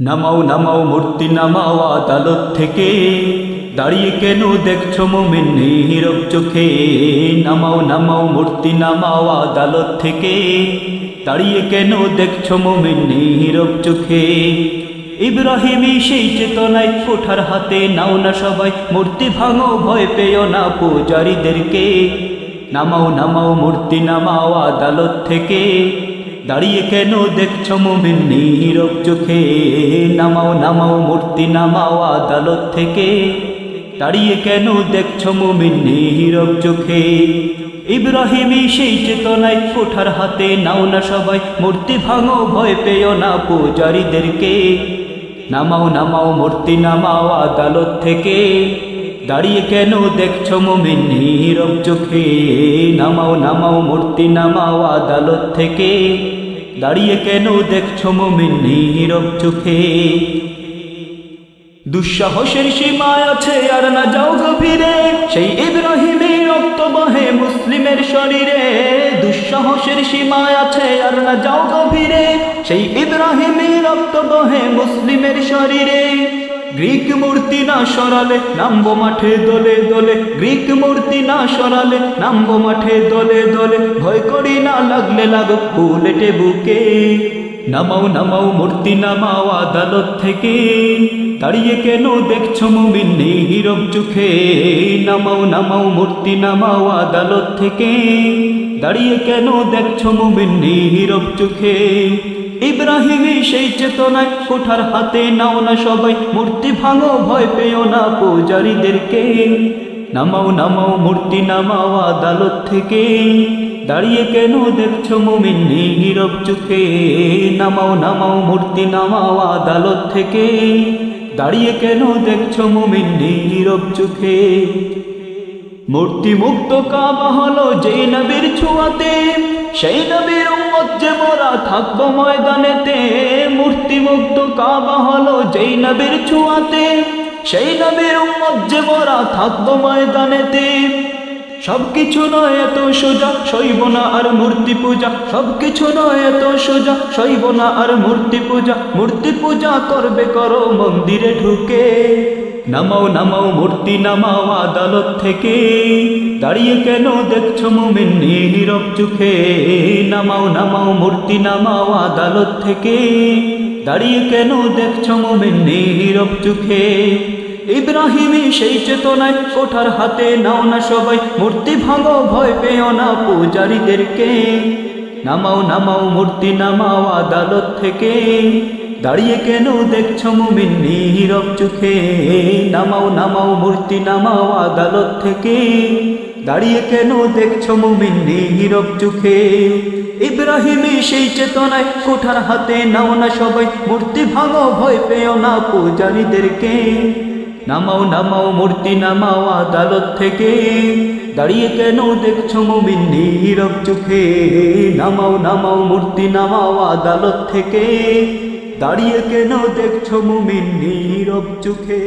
নামাও নামাও মূর্তি, নামাও আদালত থেকে। দাঁড়িয়ে কেন দেখছ মোমেন নীরব চোখে? নামাও নামাও মূর্তি, নামাও আদালত থেকে। দাঁড়িয়ে কেন দেখছ মোমেন নীরব চোখে? ইব্রাহিমী সেই চেতনায় কোঠার হাতে নাও না সবাই মূর্তি ভাঙো, ভয় পেও না পূজারীদেরকে। নামাও নামাও মূর্তি, নামাও আদালত থেকে। দাঁড়িয়ে কেন দেখছ মোমেন নীরব চোখে? নামাও নামাও, মূর্তি নামাও আদালত থেকে। দাঁড়িয়ে কেন দেখছ মোমেন নীরব চোখে? ইব্রাহিমী সেই চেতনায় কোঠার হাতে, নাও না সবাই, মূর্তি ভাঙো, ভয় পেও না পূজারীদেরকে। নামাও নামাও, মূর্তি নামাও আদালত থেকে। দাঁড়িয়ে কেন দেখছ মোমেন নীরব চোখে? নামাও নামাও, মূর্তি নামাও আদালত থেকে। দাঁড়িয়ে কেন দেখছ মোমেন নীরব চোখে? দুঃসাহসের সীমায় আছে আর না যাও গভীরে, সেই ইব্রাহিমের রক্ত বহে মুসলিমের শরীরে। দুঃসাহসের সীমায় আছে আর না যাও গভীরে, সেই ইব্রাহিমের রক্ত বহে মুসলিমের শরীরে। গ্রিক মূর্তি না সরালে নামবো মাঠে দলে দলে। গ্রিক মূর্তি না সরালে নামবো মাঠে দলে দলে। ভয় করি না লাগলে লাগো বুলেটে বুকে। নামাও নামাও মূর্তি, নামাও আদালত থেকে। দাঁড়িয়ে কেন দেখছ মুমিন নেই নীরব চোখে? নামাও নামাও মূর্তি, নামাও আদালত থেকে। দাঁড়িয়ে কেন দেখছ মুমিন নেই নীরব চোখে? ইব্রাহিমী সেই চেতনায় কোঠার হাতে নাও না সবাই, মূর্তি ভাঙো, ভয় পেও না পূজারীদেরকে। নামাও নামাও, মূর্তি নামাও আদালত থেকে। দাঁড়িয়ে কেন দেখছ মুমিন নীরব চোখে? নামাও নামাও, মূর্তি নামাও আদালত থেকে। দাঁড়িয়ে কেন দেখছ মুমিন নীরব চোখে? মূর্তি মুক্ত কাবা হলো যে নবীর ছোঁয়াতে, সেই নবীর যে মোরা থাকব ময়দানেতে, মূর্তি মুক্ত কাবা হলো যেই নবীর ছোঁয়াতে, সেই নবীর উম্মত যে মোরা থাকব ময়দানেতে। সবকিছু নয় এত সোজা, সইব না আর মূর্তি পূজা। সবকিছু নয় এত সোজা, সইব না আর মূর্তি পূজা। মূর্তি পূজা করবে করো মন্দিরে ঢুকে। নামাও নামাও, মূর্তি নামাও আদালত থেকে। দাঁড়িয়ে কেন দেখছ মোমেন নীরব চোখে? নামাও নামাও, মূর্তি নামাও আদালত থেকে। দাঁড়িয়ে কেন দেখছ মোমেন নীরব চোখে? ইব্রাহিমী সেই চেতনায় কোঠার হাতে নাও না সবাই, মূর্তি ভাঙো, ভয় পেও না পূজারীদেরকে। নামাও নামাও, মূর্তি নামাও আদালত থেকে। দাঁড়িয়ে কেন দেখছ মুমিন নীরব চোখে? নামাও নামাও, মূর্তি নামাও আদালত থেকে। দাঁড়িয়ে কেন দেখছ মুমিন নীরব চোখে? ইব্রাহিমী সেই চেতনায় কোঠার হাতে, নাও না সবাই মূর্তি ভাঙো, ভয় পেও না পূজারীদেরকে। নামাও নামাও, মূর্তি নামাও আদালত থেকে। দাঁড়িয়ে কেন দেখছ মুমিন নীরব চোখে? নামাও নামাও, মূর্তি নামাও আদালত থেকে। দাঁড়িয়ে কেন দেখছ মুমিন নীরব চোখে?